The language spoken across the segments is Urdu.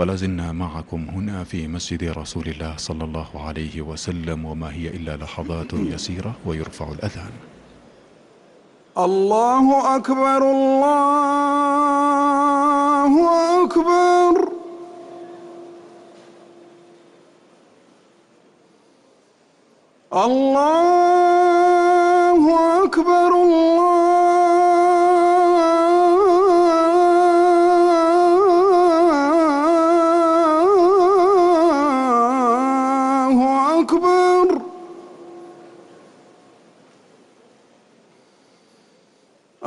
ولازلنا معكم هنا في مسجد رسول الله صلى الله عليه وسلم وما هي إلا لحظات يسيرة ويرفع الأذان. الله أكبر الله أكبر. الله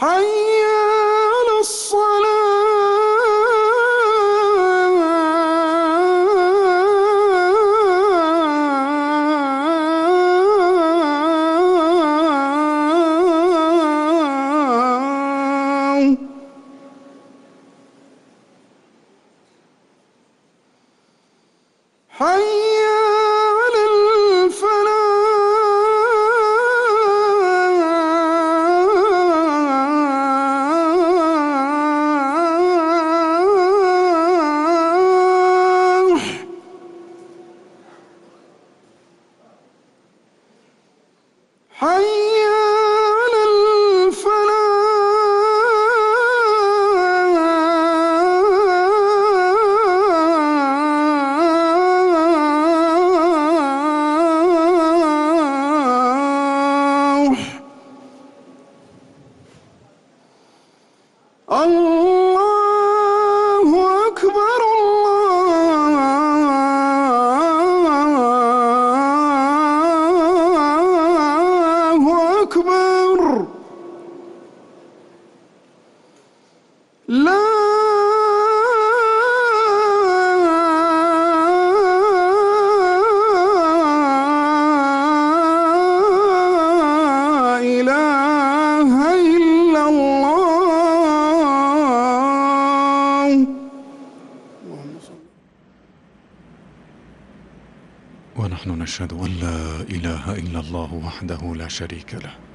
حي على الصلاة. حي الله أكبر الله أكبر. لا ونحن نشهد أن لا إله إلا الله وحده لا شريك له.